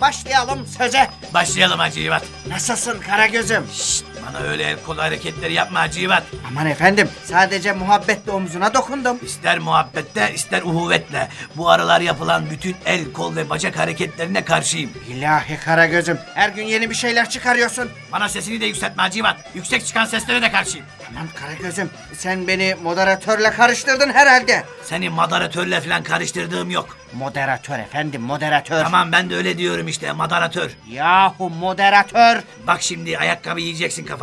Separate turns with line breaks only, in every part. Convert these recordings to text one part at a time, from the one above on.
Başlayalım söze.
Başlayalım Hacı Yivat.
Nasılsın Karagöz'üm?
Şşt, bana öyle el kol hareketleri yapma Hacı Yivat.
Aman efendim sadece muhabbetle omzuna dokundum.
İster muhabbette ister uhuvetle. Bu aralar yapılan bütün el, kol ve bacak hareketlerine karşıyım.
İlahi Karagöz'üm her gün yeni bir şeyler çıkarıyorsun.
Bana sesini de yükseltme Hacı Yivat. Yüksek çıkan seslere de karşıyım.
Aman Karagöz'üm sen beni moderatörle karıştırdın herhalde.
Seni moderatörle falan karıştırdığım yok.
Moderatör efendim moderatör.
Tamam ben de öyle diyorum işte moderatör.
Yahu moderatör.
Bak şimdi ayakkabı yiyeceksin kafana.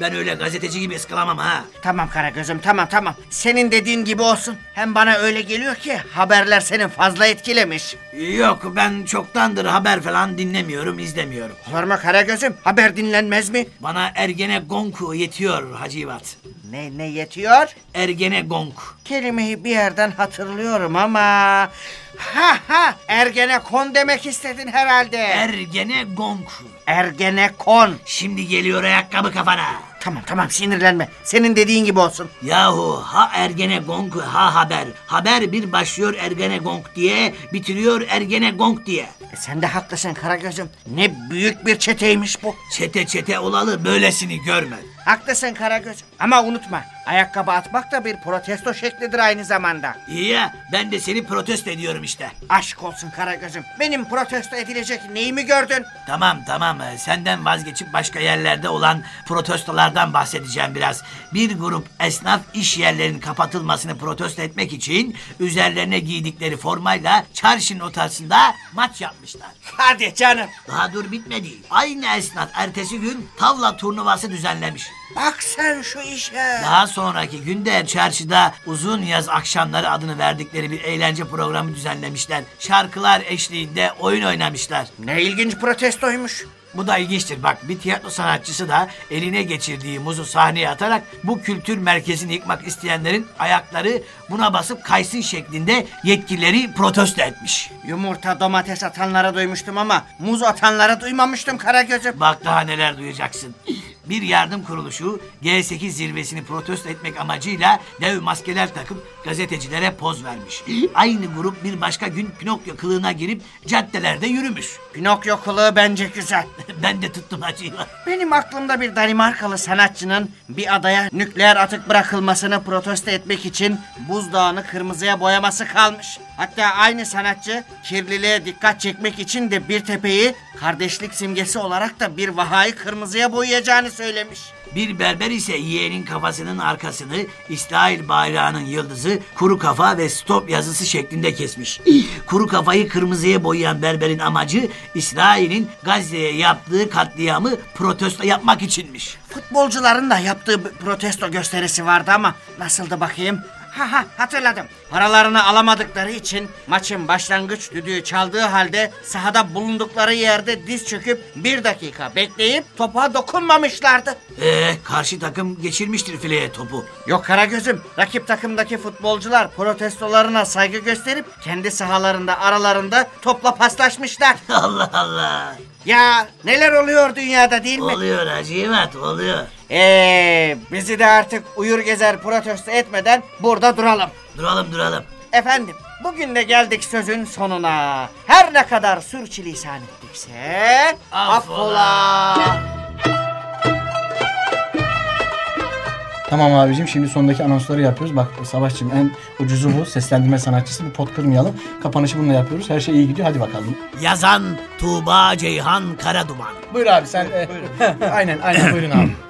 Ben öyle gazeteci gibi ıskalamam ha.
Tamam Karagöz'üm tamam tamam. Senin dediğin gibi olsun. Hem bana öyle geliyor ki haberler seni fazla etkilemiş.
Yok ben çoktandır haber falan dinlemiyorum, izlemiyorum.
Olur mu Karagöz'üm? Haber dinlenmez mi?
Bana Ergene Gonku yetiyor Hacı Yivat.
Ne ne yetiyor?
Ergene Gonk.
Kelimeyi bir yerden hatırlıyorum ama... Ha ha! Ergenekon demek istedin herhalde.
Ergene Gonk.
Ergenekon.
Şimdi geliyor ayakkabı kafana.
Tamam tamam sinirlenme. Senin dediğin gibi olsun.
Yahu ha Ergene Gonk ha haber. Haber bir başlıyor Ergene Gonk diye bitiriyor Ergene Gonk diye.
E sen de haklısın Karagöz'üm. Ne büyük bir çeteymiş bu.
Çete çete olalı böylesini görmedim.
Haklısın Karagöz'üm. Ama unutma. Ayakkabı atmak da bir protesto şeklidir aynı zamanda.
İyi ya ben de seni protesto ediyorum işte.
Aşk olsun Karagöz'üm. Benim protesto edilecek neyimi gördün?
Tamam tamam e, senden vazgeçip başka yerlerde olan protestolardan bahsedeceğim biraz. Bir grup esnaf iş yerlerinin kapatılmasını protesto etmek için üzerlerine giydikleri formayla çarşının ortasında maç yapmışlar.
Hadi canım.
Daha dur bitmedi. Aynı esnaf ertesi gün tavla turnuvası düzenlemiş.
Bak sen şu işe.
Daha sonraki günde çarşıda uzun yaz akşamları adını verdikleri bir eğlence programı düzenlemişler. Şarkılar eşliğinde oyun oynamışlar.
Ne ilginç protestoymuş.
Bu da ilginçtir. Bak bir tiyatro sanatçısı da eline geçirdiği muzu sahneye atarak bu kültür merkezini yıkmak isteyenlerin ayakları buna basıp kaysın şeklinde yetkilileri protesto etmiş.
Yumurta domates atanlara duymuştum ama muz atanlara duymamıştım Karagöz'üm.
Bak daha neler duyacaksın. Bir yardım kuruluşu G8 zirvesini protesto etmek amacıyla dev maskeler takıp gazetecilere poz vermiş. Aynı grup bir başka gün Pinokyo kılığına girip caddelerde yürümüş.
Pinokyo kılığı bence güzel.
Ben de tuttum acıyı.
Benim aklımda bir Danimarkalı sanatçının bir adaya nükleer atık bırakılmasını protesto etmek için buzdağını kırmızıya boyaması kalmış. Hatta aynı sanatçı kirliliğe dikkat çekmek için de bir tepeyi kardeşlik simgesi olarak da bir vahayı kırmızıya boyayacağını söylemiş.
Bir berber ise yeğenin kafasının arkasını İsrail bayrağının yıldızı, kuru kafa ve stop yazısı şeklinde kesmiş. Kuru kafayı kırmızıya boyayan berberin amacı İsrail'in Gazze'ye yaptığı katliamı protesto yapmak içinmiş.
Futbolcuların da yaptığı protesto gösterisi vardı ama nasıldı bakayım? Ha ha hatırladım. Paralarını alamadıkları için maçın başlangıç düdüğü çaldığı halde sahada bulundukları yerde diz çöküp bir dakika bekleyip topa dokunmamışlardı.
Ee, karşı takım geçirmiştir fileye topu.
Yok Karagöz'üm, rakip takımdaki futbolcular protestolarına saygı gösterip kendi sahalarında aralarında topla paslaşmışlar.
Allah Allah.
Ya neler oluyor dünyada değil mi?
Oluyor Hacivat oluyor.
Eee bizi de artık uyur gezer protesto etmeden burada duralım.
Duralım duralım.
Efendim bugün de geldik sözün sonuna. Her ne kadar sürçülisan ettikse
Affola.
affola.
Tamam abicim şimdi sondaki anonsları yapıyoruz. Bak Savaşçım en ucuzu bu. Seslendirme sanatçısı. Bir pot kırmayalım. Kapanışı bununla yapıyoruz. Her şey iyi gidiyor. Hadi bakalım.
Yazan Tuğba Ceyhan Karaduman.
Buyur abi sen. e, aynen aynen buyurun abi.